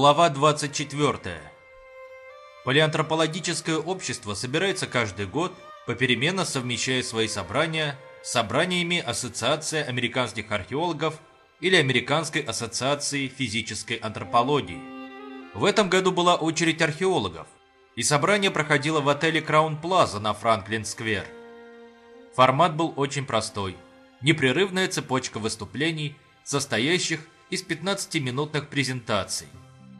Глава 24. Палеантропологическое общество собирается каждый год, попеременно совмещая свои собрания с собраниями Ассоциации американских археологов или Американской ассоциации физической антропологии. В этом году была очередь археологов, и собрание проходило в отеле Краун Плаза на Франклин-сквер. Формат был очень простой. Непрерывная цепочка выступлений, состоящих из 15-минутных презентаций.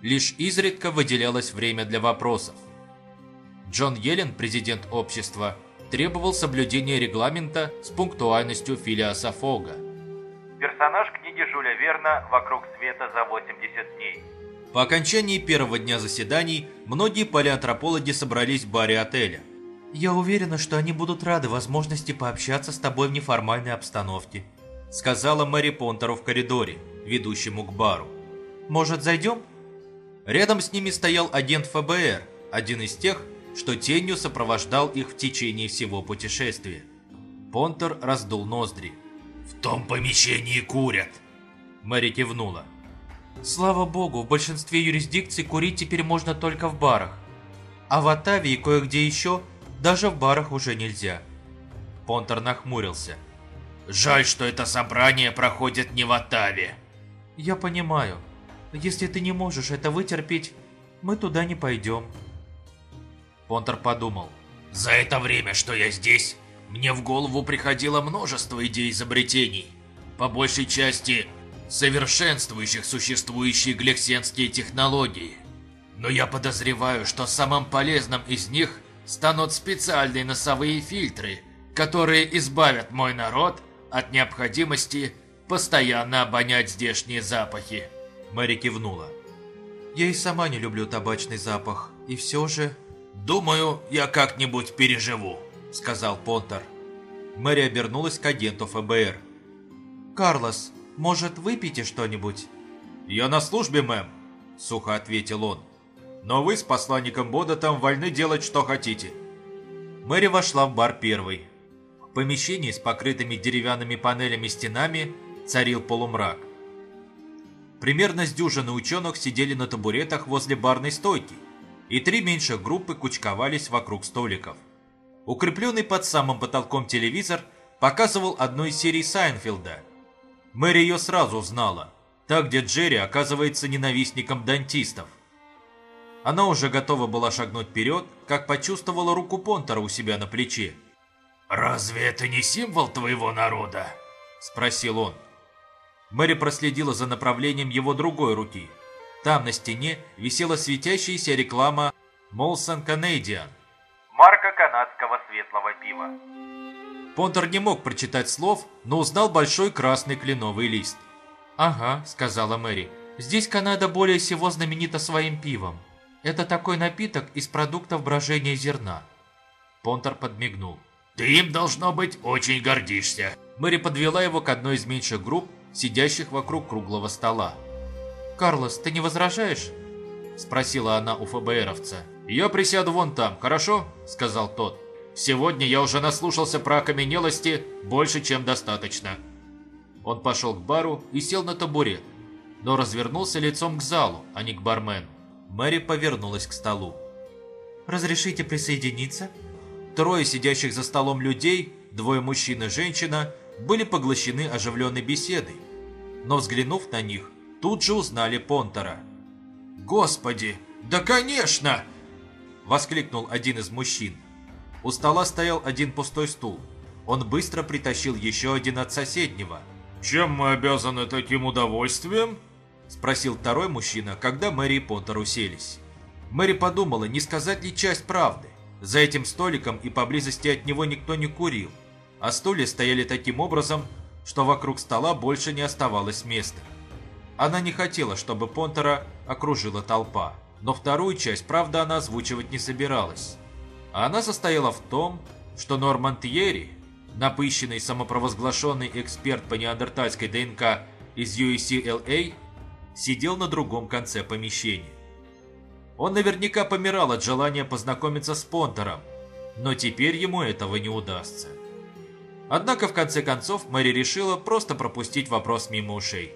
Лишь изредка выделялось время для вопросов. Джон Йеллен, президент общества, требовал соблюдения регламента с пунктуальностью Филиаса Фога. Персонаж книги Жюля Верна «Вокруг света за 80 дней». По окончании первого дня заседаний многие палеантропологи собрались в баре отеля. «Я уверена, что они будут рады возможности пообщаться с тобой в неформальной обстановке», сказала Мэри Понтеру в коридоре, ведущему к бару. «Может, зайдем?» Рядом с ними стоял агент ФБР, один из тех, что тенью сопровождал их в течение всего путешествия. Понтер раздул ноздри. «В том помещении курят!» Мэри кивнула. «Слава богу, в большинстве юрисдикций курить теперь можно только в барах. А в Оттаве и кое-где еще даже в барах уже нельзя». Понтер нахмурился. «Жаль, что это собрание проходит не в Оттаве». «Я понимаю. Если ты не можешь это вытерпеть, мы туда не пойдем». Понтер подумал. «За это время, что я здесь, мне в голову приходило множество идей изобретений. По большей части, совершенствующих существующие глексенские технологии. Но я подозреваю, что самым полезным из них станут специальные носовые фильтры, которые избавят мой народ от необходимости постоянно обонять здешние запахи. Мэри кивнула. Я и сама не люблю табачный запах, и все же... «Думаю, я как-нибудь переживу», — сказал Понтер. Мэри обернулась к агенту ФБР. «Карлос, может, выпейте что-нибудь?» «Я на службе, мэм», — сухо ответил он. «Но вы с посланником Бодотом вольны делать, что хотите». Мэри вошла в бар первой. В помещении с покрытыми деревянными панелями стенами царил полумрак. Примерно с дюжины ученых сидели на табуретах возле барной стойки, и три меньших группы кучковались вокруг столиков. Укрепленный под самым потолком телевизор показывал одну из серий Сайнфилда. Мэри ее сразу знала, та, где Джерри оказывается ненавистником дантистов. Она уже готова была шагнуть вперед, как почувствовала руку Понтера у себя на плече. «Разве это не символ твоего народа?» – спросил он. Мэри проследила за направлением его другой руки. Там на стене висела светящаяся реклама Molson Canadian. Марка канадского светлого пива. Понтер не мог прочитать слов, но узнал большой красный кленовый лист. «Ага», — сказала Мэри, — «здесь Канада более всего знаменита своим пивом. Это такой напиток из продуктов брожения зерна». Понтер подмигнул. «Ты им, должно быть, очень гордишься». Мэри подвела его к одной из меньших групп, сидящих вокруг круглого стола. «Карлос, ты не возражаешь?» – спросила она у ФБРовца. «Я присяду вон там, хорошо?» – сказал тот. «Сегодня я уже наслушался про окаменелости больше, чем достаточно». Он пошел к бару и сел на табурет, но развернулся лицом к залу, а не к бармену. Мэри повернулась к столу. «Разрешите присоединиться?» Трое сидящих за столом людей, двое мужчин и женщина, были поглощены оживленной беседой, но взглянув на них, тут же узнали Понтера. «Господи, да конечно!» – воскликнул один из мужчин. У стола стоял один пустой стул. Он быстро притащил еще один от соседнего. «Чем мы обязаны таким удовольствием?» – спросил второй мужчина, когда Мэри и Понтер уселись. Мэри подумала, не сказать ли часть правды. За этим столиком и поблизости от него никто не курил, а стулья стояли таким образом, что вокруг стола больше не оставалось места. Она не хотела, чтобы Понтера окружила толпа, но вторую часть, правда, она озвучивать не собиралась. А она состояла в том, что Норман Тьерри, напыщенный самопровозглашенный эксперт по неандертальской ДНК из UCLA, сидел на другом конце помещения. Он наверняка помирал от желания познакомиться с Понтером, но теперь ему этого не удастся. Однако, в конце концов, Мэри решила просто пропустить вопрос мимо ушей.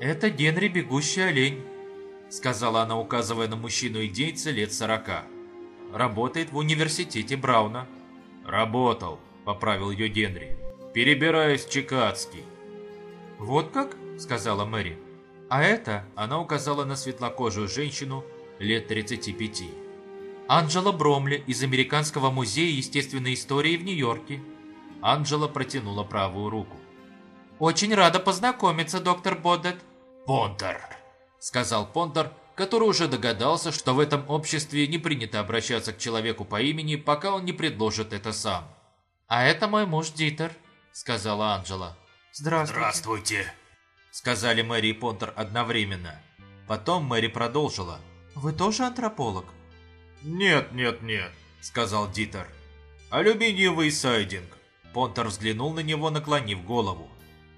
«Это Генри Бегущий Олень», — сказала она, указывая на мужчину-индейца лет сорока. Работает в университете Брауна. Работал, поправил ее Генри. Перебираюсь в Чикагский. Вот как? сказала Мэри. А это она указала на светлокожую женщину лет 35. Анджела Бромли из Американского музея естественной истории в Нью-Йорке. Анджела протянула правую руку. «Очень рада познакомиться, доктор Боддет». «Понтер», — сказал Понтер, который уже догадался, что в этом обществе не принято обращаться к человеку по имени, пока он не предложит это сам. «А это мой муж Дитер», — сказала Анджела. «Здравствуйте», Здравствуйте — сказали Мэри и Понтер одновременно. Потом Мэри продолжила. «Вы тоже антрополог?» «Нет, нет, нет», — сказал Дитер. «Алюминиевый сайдинг». Понтер взглянул на него, наклонив голову.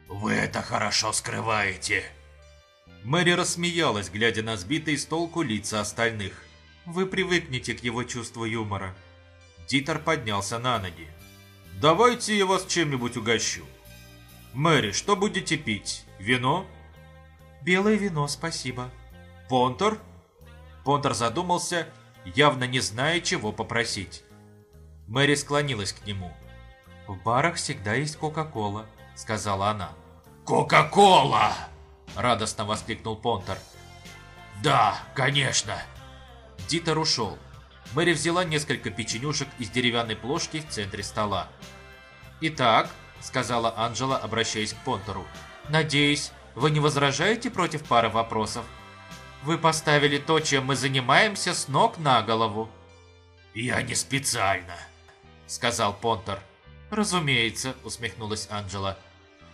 «Вы это хорошо скрываете!» Мэри рассмеялась, глядя на сбитые с толку лица остальных. «Вы привыкнете к его чувству юмора». Дитер поднялся на ноги. «Давайте я вас чем-нибудь угощу». «Мэри, что будете пить? Вино?» «Белое вино, спасибо». «Понтер?» Понтер задумался, явно не зная, чего попросить. Мэри склонилась к нему. «В барах всегда есть Кока-Кола», — сказала она. «Кока-Кола!» — радостно воскликнул Понтер. «Да, конечно!» Дитер ушел. Мэри взяла несколько печенюшек из деревянной плошки в центре стола. «Итак», — сказала Анжела, обращаясь к Понтеру, — «надеюсь, вы не возражаете против пары вопросов? Вы поставили то, чем мы занимаемся, с ног на голову». «Я не специально», — сказал Понтер. «Разумеется», — усмехнулась Анджела.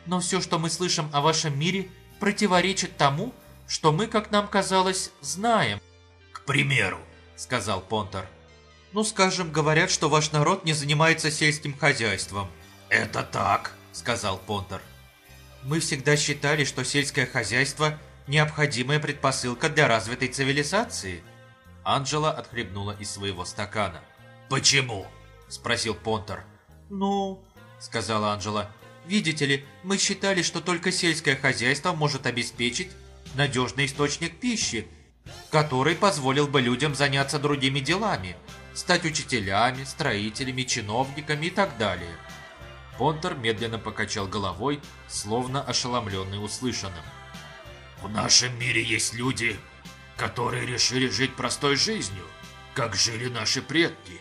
«Но все, что мы слышим о вашем мире, противоречит тому, что мы, как нам казалось, знаем». «К примеру», — сказал Понтер. «Ну, скажем, говорят, что ваш народ не занимается сельским хозяйством». «Это так», — сказал Понтер. «Мы всегда считали, что сельское хозяйство — необходимая предпосылка для развитой цивилизации». Анджела отхлебнула из своего стакана. «Почему?» — спросил Понтер. «Ну, — сказала Анжела, — видите ли, мы считали, что только сельское хозяйство может обеспечить надежный источник пищи, который позволил бы людям заняться другими делами, стать учителями, строителями, чиновниками и так далее». Понтер медленно покачал головой, словно ошеломленный услышанным. «В нашем мире есть люди, которые решили жить простой жизнью, как жили наши предки.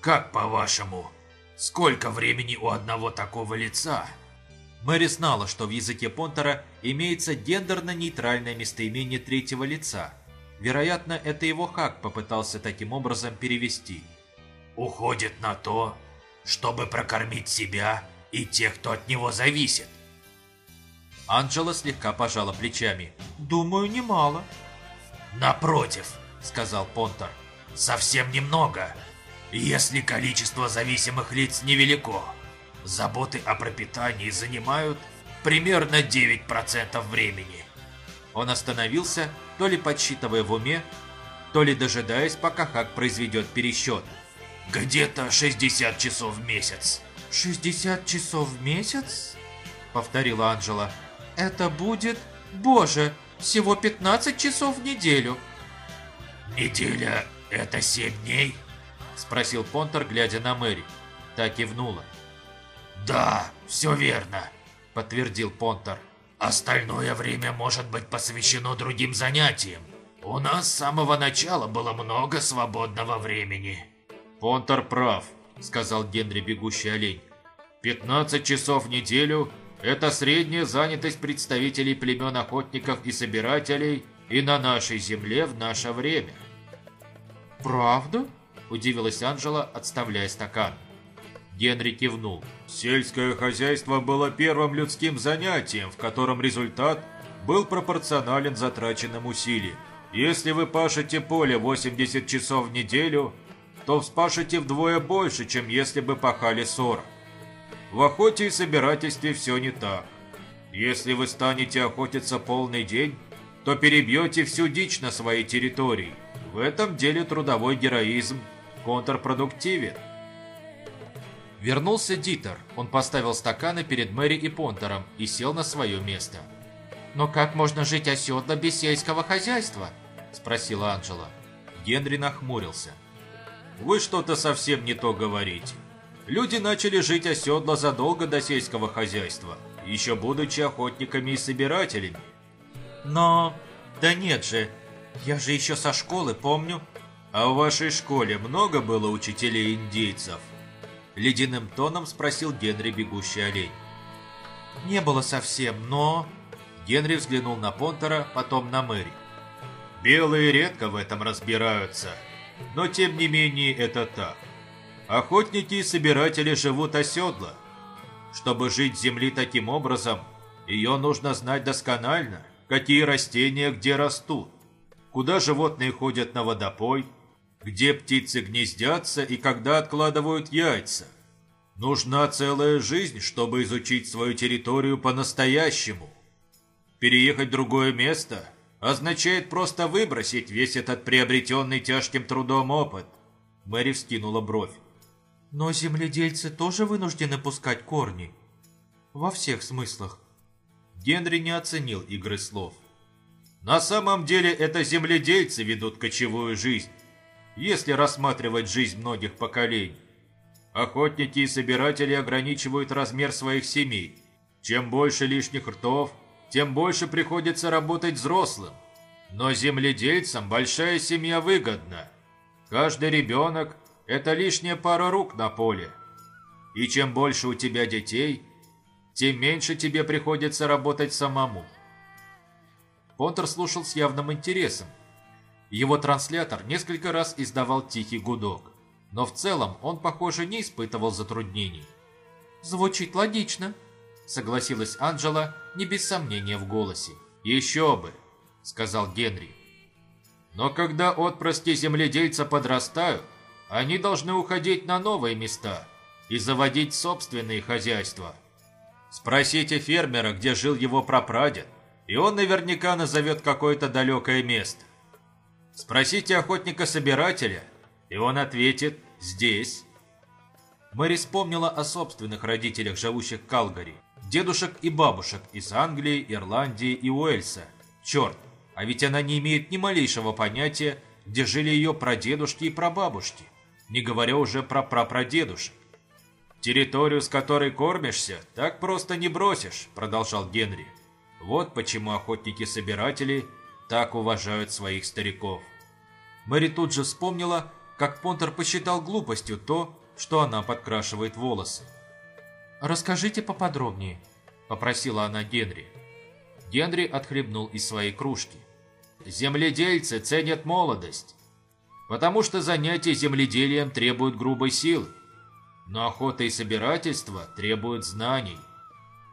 Как по-вашему, Сколько времени у одного такого лица? Мэри знала, что в языке Понтера имеется гендерно-нейтральное местоимение третьего лица. Вероятно, это его Хак попытался таким образом перевести. «Уходит на то, чтобы прокормить себя и тех, кто от него зависит». Анджела слегка пожала плечами. «Думаю, немало». «Напротив», — сказал Понтер, — «совсем немного». Если количество зависимых лиц невелико, заботы о пропитании занимают примерно 9% времени. Он остановился, то ли подсчитывая в уме, то ли дожидаясь, пока Хак произведет пересчет. «Где-то 60 часов в месяц». «60 часов в месяц?» — повторила Анжела. «Это будет... Боже, всего 15 часов в неделю». «Неделя — это 7 дней?» Спросил Понтер, глядя на Мэри. Та кивнула. «Да, все верно», — подтвердил Понтер. «Остальное время может быть посвящено другим занятиям. У нас с самого начала было много свободного времени». «Понтер прав», — сказал Генри бегущий олень. «15 часов в неделю — это средняя занятость представителей племен охотников и собирателей и на нашей земле в наше время». «Правда?» – удивилась Анжела, отставляя стакан. Генри кивнул. «Сельское хозяйство было первым людским занятием, в котором результат был пропорционален затраченным усилиям. Если вы пашете поле 80 часов в неделю, то вспашете вдвое больше, чем если бы пахали 40. В охоте и собирательстве все не так. Если вы станете охотиться полный день, то перебьете всю дичь на своей территории. В этом деле трудовой героизм контрпродуктивен. Вернулся Дитер. Он поставил стаканы перед Мэри и Понтером и сел на свое место. «Но как можно жить оседло без сельского хозяйства?» – спросила Анжела. Генри нахмурился. «Вы что-то совсем не то говорите. Люди начали жить оседло задолго до сельского хозяйства, еще будучи охотниками и собирателями. Но... да нет же, я же еще со школы помню. А в вашей школе много было учителей-индейцев? Ледяным тоном спросил Генри бегущий олень. Не было совсем, но... Генри взглянул на Понтера, потом на Мэри. Белые редко в этом разбираются, но тем не менее это так. Охотники и собиратели живут оседло. Чтобы жить земли таким образом, ее нужно знать досконально, какие растения где растут, куда животные ходят на водопой, где птицы гнездятся и когда откладывают яйца. Нужна целая жизнь, чтобы изучить свою территорию по-настоящему. Переехать в другое место означает просто выбросить весь этот приобретенный тяжким трудом опыт. Мэри вскинула бровь. Но земледельцы тоже вынуждены пускать корни. Во всех смыслах. Генри не оценил игры слов. На самом деле это земледельцы ведут кочевую жизнь, если рассматривать жизнь многих поколений. Охотники и собиратели ограничивают размер своих семей. Чем больше лишних ртов, тем больше приходится работать взрослым. Но земледельцам большая семья выгодна. Каждый ребенок – это лишняя пара рук на поле. И чем больше у тебя детей, тем меньше тебе приходится работать самому. Понтер слушал с явным интересом. Его транслятор несколько раз издавал тихий гудок, но в целом он, похоже, не испытывал затруднений. «Звучит логично», — согласилась Анджела, не без сомнения в голосе. «Еще бы», — сказал Генри. «Но когда отпрыски земледельца подрастают, они должны уходить на новые места и заводить собственные хозяйства. Спросите фермера, где жил его прапрадед, и он наверняка назовет какое-то далекое место. Спросите охотника-собирателя, и он ответит «здесь». Мэри вспомнила о собственных родителях, живущих в Калгари, дедушек и бабушек из Англии, Ирландии и Уэльса. Черт, а ведь она не имеет ни малейшего понятия, где жили ее прадедушки и прабабушки, не говоря уже про прапрадедушек. «Территорию, с которой кормишься, так просто не бросишь», — продолжал Генри. «Вот почему охотники-собиратели так уважают своих стариков». Мэри тут же вспомнила, как Понтер посчитал глупостью то, что она подкрашивает волосы. «Расскажите поподробнее», — попросила она Генри. Генри отхлебнул из своей кружки. «Земледельцы ценят молодость, потому что занятия земледелием требуют грубой силы. Но охота и собирательство требуют знаний.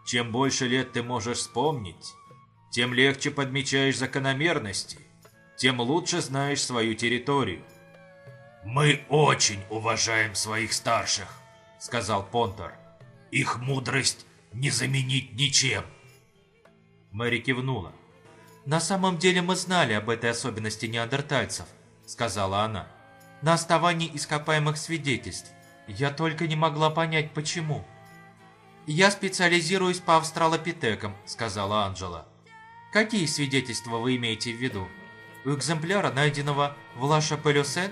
Чем больше лет ты можешь вспомнить, тем легче подмечаешь закономерности, тем лучше знаешь свою территорию. «Мы очень уважаем своих старших», — сказал Понтер. «Их мудрость не заменить ничем». Мэри кивнула. «На самом деле мы знали об этой особенности неандертальцев», — сказала она. «На основании ископаемых свидетельств. Я только не могла понять, почему». «Я специализируюсь по австралопитекам», — сказала Анджела. «Какие свидетельства вы имеете в виду? У экземпляра, найденного в Ла-Шапелюсен,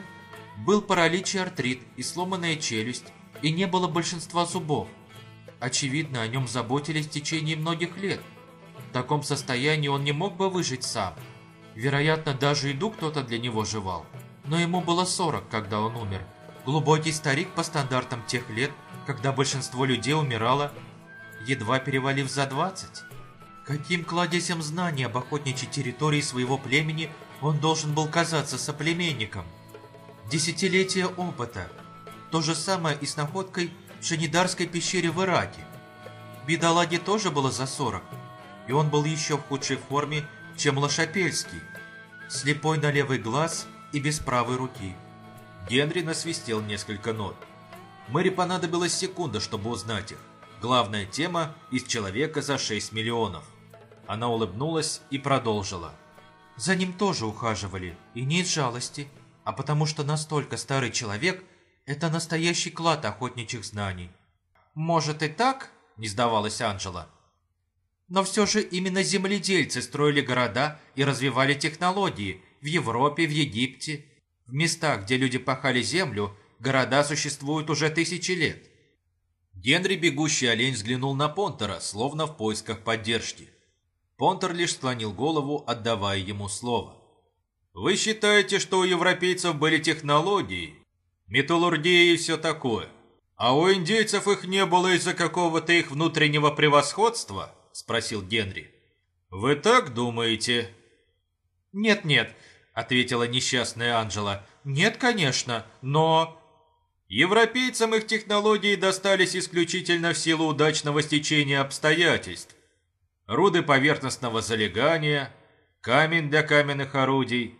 был паралич и артрит и сломанная челюсть, и не было большинства зубов. Очевидно, о нем заботились в течение многих лет. В таком состоянии он не мог бы выжить сам. Вероятно, даже еду кто-то для него жевал. Но ему было 40, когда он умер. Глубокий старик по стандартам тех лет, когда большинство людей умирало, едва перевалив за 20. Каким кладезем знаний об охотничьей территории своего племени он должен был казаться соплеменником? Десятилетия опыта. То же самое и с находкой в Шанидарской пещере в Ираке. Бедолаге тоже было за 40, и он был еще в худшей форме, чем Лошапельский. Слепой на левый глаз и без правой руки. Генри насвистел несколько нот. Мэри понадобилась секунда, чтобы узнать их. Главная тема из «Человека за 6 миллионов». Она улыбнулась и продолжила. За ним тоже ухаживали, и не из жалости, а потому что настолько старый человек – это настоящий клад охотничьих знаний. «Может и так?» – не сдавалась Анжела. Но все же именно земледельцы строили города и развивали технологии в Европе, в Египте. В местах, где люди пахали землю, города существуют уже тысячи лет. Генри, бегущий олень, взглянул на Понтера, словно в поисках поддержки. Понтер лишь склонил голову, отдавая ему слово. «Вы считаете, что у европейцев были технологии, металлургия и все такое, а у индейцев их не было из-за какого-то их внутреннего превосходства?» – спросил Генри. «Вы так думаете?» «Нет-нет», – ответила несчастная Анжела. «Нет, конечно, но...» Европейцам их технологии достались исключительно в силу удачного стечения обстоятельств. Руды поверхностного залегания, камень для каменных орудий.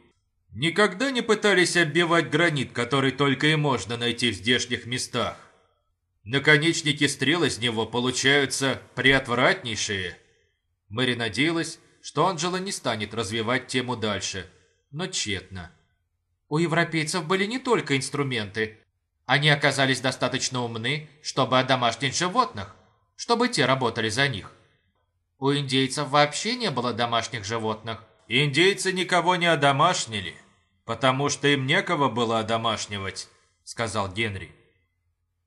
Никогда не пытались оббивать гранит, который только и можно найти в здешних местах. Наконечники стрел из него получаются приотвратнейшие. Мэри надеялась, что Анджела не станет развивать тему дальше, но тщетно. У европейцев были не только инструменты, они оказались достаточно умны, чтобы одомашнить животных, чтобы те работали за них. У индейцев вообще не было домашних животных. Индейцы никого не одомашнили, потому что им некого было одомашнивать, сказал Генри.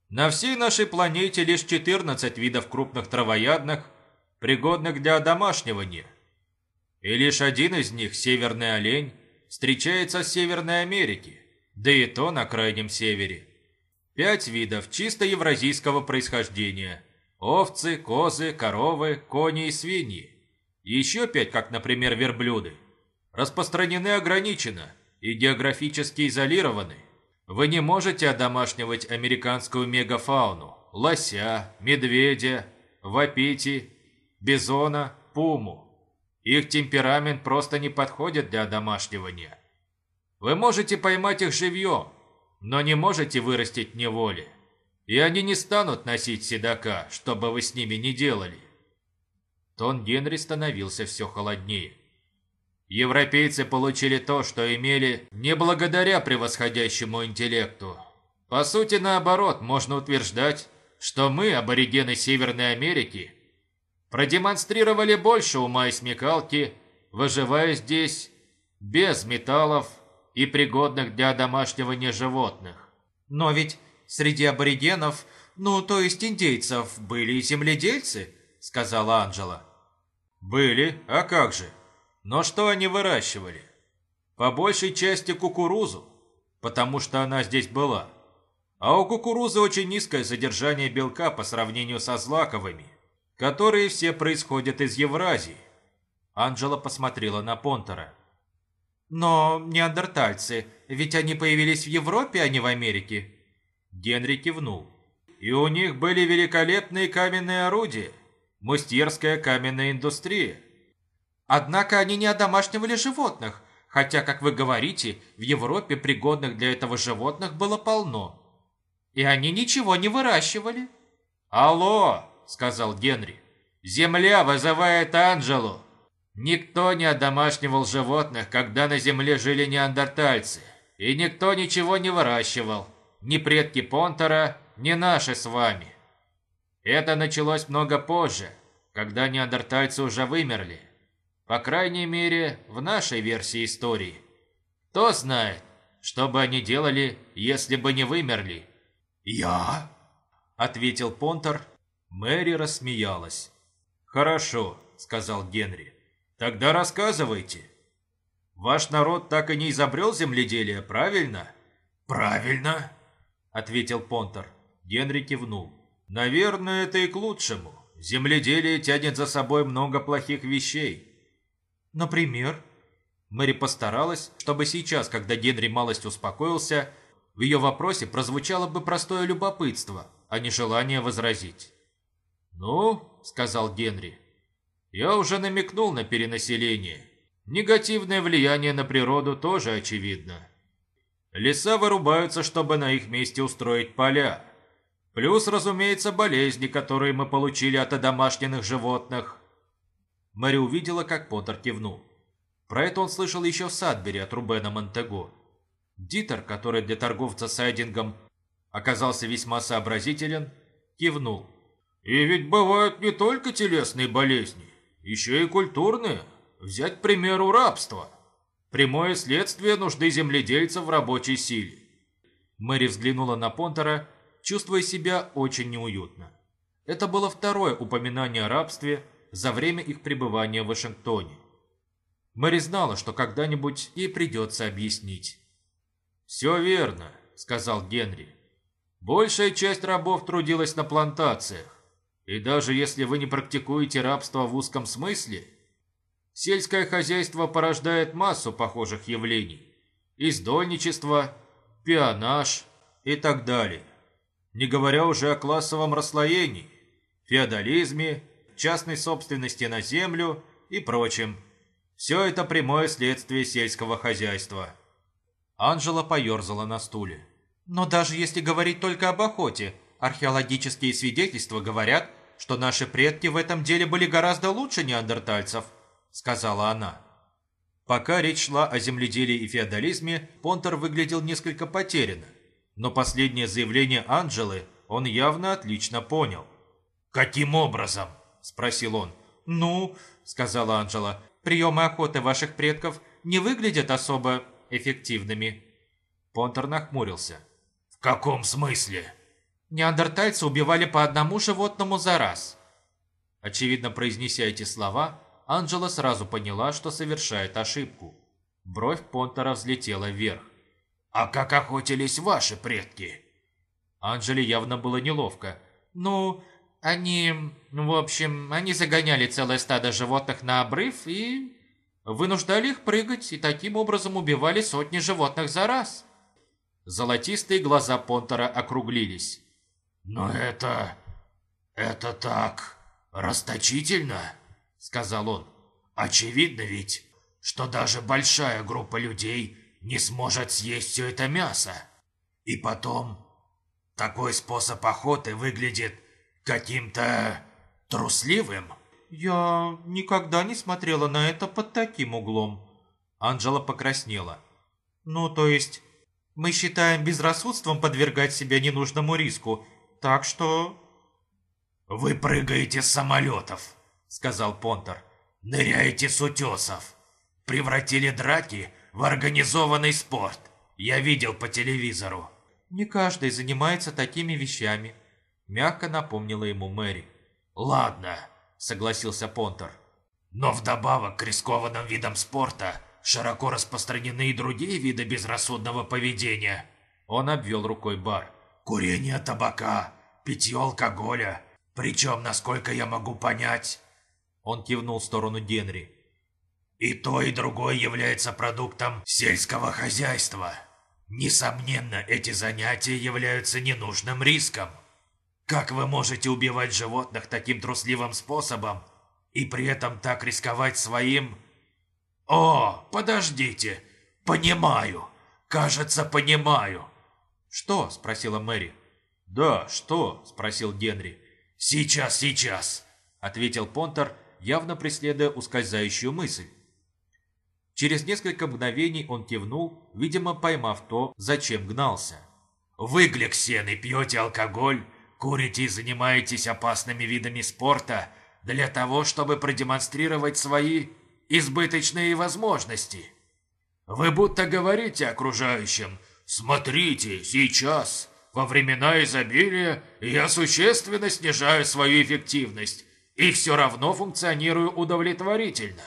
На всей нашей планете лишь 14 видов крупных травоядных, пригодных для одомашнивания. И лишь один из них, северный олень, встречается в Северной Америке, да и то на крайнем севере. Пять видов чисто евразийского происхождения. Овцы, козы, коровы, кони и свиньи. Еще пять, как, например, верблюды. Распространены ограниченно и географически изолированы. Вы не можете одомашнивать американскую мегафауну, лося, медведя, вапити, бизона, пуму. Их темперамент просто не подходит для одомашнивания. Вы можете поймать их живьем, но не можете вырастить неволи. И они не станут носить седока, что бы вы с ними ни делали. Тон Генри становился все холоднее. Европейцы получили то, что имели не благодаря превосходящему интеллекту. По сути, наоборот, можно утверждать, что мы, аборигены Северной Америки, продемонстрировали больше ума и смекалки, выживая здесь без металлов и пригодных для домашнего животных. Но ведь среди аборигенов, ну, то есть индейцев, были и земледельцы, сказала Анжела. Были, а как же? Но что они выращивали? По большей части кукурузу, потому что она здесь была. А у кукурузы очень низкое содержание белка по сравнению со злаковыми, которые все происходят из Евразии. Анжела посмотрела на Понтера. Но неандертальцы, ведь они появились в Европе, а не в Америке. Генри кивнул. И у них были великолепные каменные орудия, мастерская каменная индустрия. Однако они не одомашнивали животных, хотя, как вы говорите, в Европе пригодных для этого животных было полно. И они ничего не выращивали. «Алло!» — сказал Генри. «Земля вызывает Анджелу!» Никто не одомашнивал животных, когда на земле жили неандертальцы. И никто ничего не выращивал. Ни предки Понтера, ни наши с вами. Это началось много позже, когда неандертальцы уже вымерли. По крайней мере, в нашей версии истории. Кто знает, что бы они делали, если бы не вымерли? «Я?» – ответил Понтер. Мэри рассмеялась. «Хорошо», – сказал Генри. Тогда рассказывайте. Ваш народ так и не изобрел земледелие, правильно? Правильно, ответил Понтер. Генри кивнул. Наверное, это и к лучшему. Земледелие тянет за собой много плохих вещей. Например? Мэри постаралась, чтобы сейчас, когда Генри малость успокоился, в ее вопросе прозвучало бы простое любопытство, а не желание возразить. «Ну», — сказал Генри, я уже намекнул на перенаселение. Негативное влияние на природу тоже очевидно. Леса вырубаются, чтобы на их месте устроить поля. Плюс, разумеется, болезни, которые мы получили от одомашненных животных. Мэри увидела, как Поттер кивнул. Про это он слышал еще в Садбере от Рубена Монтего. Дитер, который для торговца сайдингом оказался весьма сообразителен, кивнул. «И ведь бывают не только телесные болезни. еще и культурные. Взять, к примеру, рабство. Прямое следствие нужды земледельцев в рабочей силе. Мэри взглянула на Понтера, чувствуя себя очень неуютно. Это было второе упоминание о рабстве за время их пребывания в Вашингтоне. Мэри знала, что когда-нибудь ей придется объяснить. «Все верно», — сказал Генри. «Большая часть рабов трудилась на плантациях. И даже если вы не практикуете рабство в узком смысле, сельское хозяйство порождает массу похожих явлений. Издольничество, пионаж и так далее. Не говоря уже о классовом расслоении, феодализме, частной собственности на землю и прочем. Все это прямое следствие сельского хозяйства. Анжела поерзала на стуле. Но даже если говорить только об охоте, археологические свидетельства говорят, что наши предки в этом деле были гораздо лучше неандертальцев, сказала она. Пока речь шла о земледелии и феодализме, Понтер выглядел несколько потерянно, но последнее заявление Анжелы он явно отлично понял. «Каким образом?» – спросил он. «Ну», – сказала Анжела, – «приемы охоты ваших предков не выглядят особо эффективными». Понтер нахмурился. «В каком смысле?» Неандертальцы убивали по одному животному за раз. Очевидно, произнеся эти слова, Анжела сразу поняла, что совершает ошибку. Бровь Понтера взлетела вверх. «А как охотились ваши предки?» Анжеле явно было неловко. «Ну, они... В общем, они загоняли целое стадо животных на обрыв и... Вынуждали их прыгать, и таким образом убивали сотни животных за раз». Золотистые глаза Понтера округлились. «Но это... это так... расточительно», — сказал он. «Очевидно ведь, что даже большая группа людей не сможет съесть все это мясо. И потом, такой способ охоты выглядит каким-то трусливым». «Я никогда не смотрела на это под таким углом». Анжела покраснела. «Ну, то есть, мы считаем безрассудством подвергать себя ненужному риску, так что...» «Вы прыгаете с самолетов», — сказал Понтер. «Ныряете с утесов. Превратили драки в организованный спорт. Я видел по телевизору». «Не каждый занимается такими вещами», — мягко напомнила ему Мэри. «Ладно», — согласился Понтер. «Но вдобавок к рискованным видам спорта широко распространены и другие виды безрассудного поведения». Он обвел рукой бар. «Курение табака, питье алкоголя. Причем, насколько я могу понять...» Он кивнул в сторону Генри. «И то, и другое является продуктом сельского хозяйства. Несомненно, эти занятия являются ненужным риском. Как вы можете убивать животных таким трусливым способом и при этом так рисковать своим... О, подождите, понимаю, кажется, понимаю». «Что?» – спросила Мэри. «Да, что?» – спросил Генри. «Сейчас, сейчас!» – ответил Понтер, явно преследуя ускользающую мысль. Через несколько мгновений он кивнул, видимо, поймав то, зачем гнался. «Вы, Глексены, пьете алкоголь, курите и занимаетесь опасными видами спорта для того, чтобы продемонстрировать свои избыточные возможности. Вы будто говорите окружающим «Смотрите, сейчас во времена изобилия я существенно снижаю свою эффективность и все равно функционирую удовлетворительно.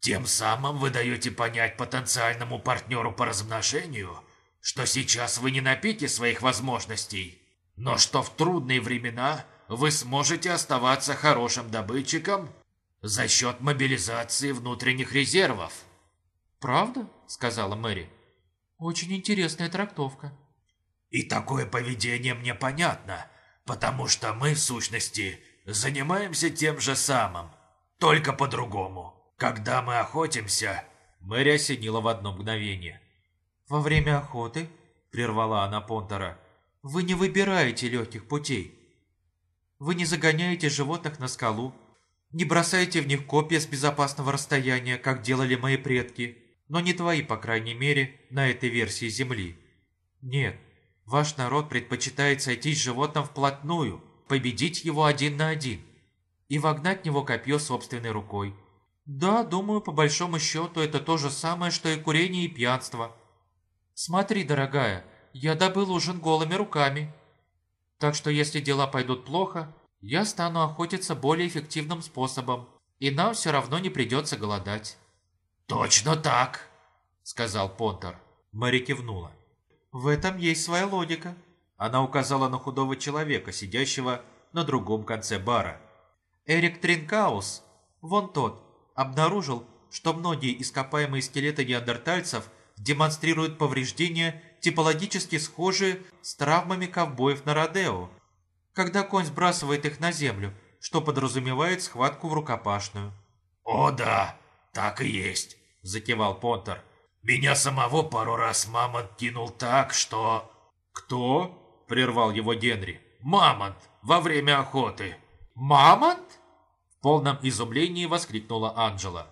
Тем самым вы даете понять потенциальному партнеру по размножению, что сейчас вы не на пике своих возможностей, но что в трудные времена вы сможете оставаться хорошим добытчиком за счет мобилизации внутренних резервов. «Правда?» — сказала Мэри. «Очень интересная трактовка». И такое поведение мне понятно, потому что мы, в сущности, занимаемся тем же самым, только по-другому. Когда мы охотимся...» Мэри осенила в одно мгновение. «Во время охоты?» – прервала она Понтера. «Вы не выбираете легких путей. Вы не загоняете животных на скалу, не бросаете в них копья с безопасного расстояния, как делали мои предки, но не твои, по крайней мере, на этой версии Земли. Нет, Ваш народ предпочитает сойти с животным вплотную, победить его один на один и вогнать в него копье собственной рукой. Да, думаю, по большому счету это то же самое, что и курение и пьянство. Смотри, дорогая, я добыл ужин голыми руками. Так что если дела пойдут плохо, я стану охотиться более эффективным способом, и нам все равно не придется голодать. Точно так, сказал Понтер. Мэри кивнула. В этом есть своя логика. Она указала на худого человека, сидящего на другом конце бара. Эрик Тринкаус, вон тот, обнаружил, что многие ископаемые скелеты неандертальцев демонстрируют повреждения, типологически схожие с травмами ковбоев на Родео, когда конь сбрасывает их на землю, что подразумевает схватку в рукопашную. «О да, так и есть», – закивал Понтер. «Меня самого пару раз мамонт кинул так, что...» «Кто?» – прервал его Генри. «Мамонт во время охоты». «Мамонт?» В полном изумлении воскликнула Анжела.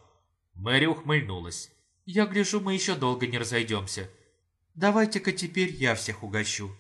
Мэри ухмыльнулась. «Я гляжу, мы еще долго не разойдемся. Давайте-ка теперь я всех угощу».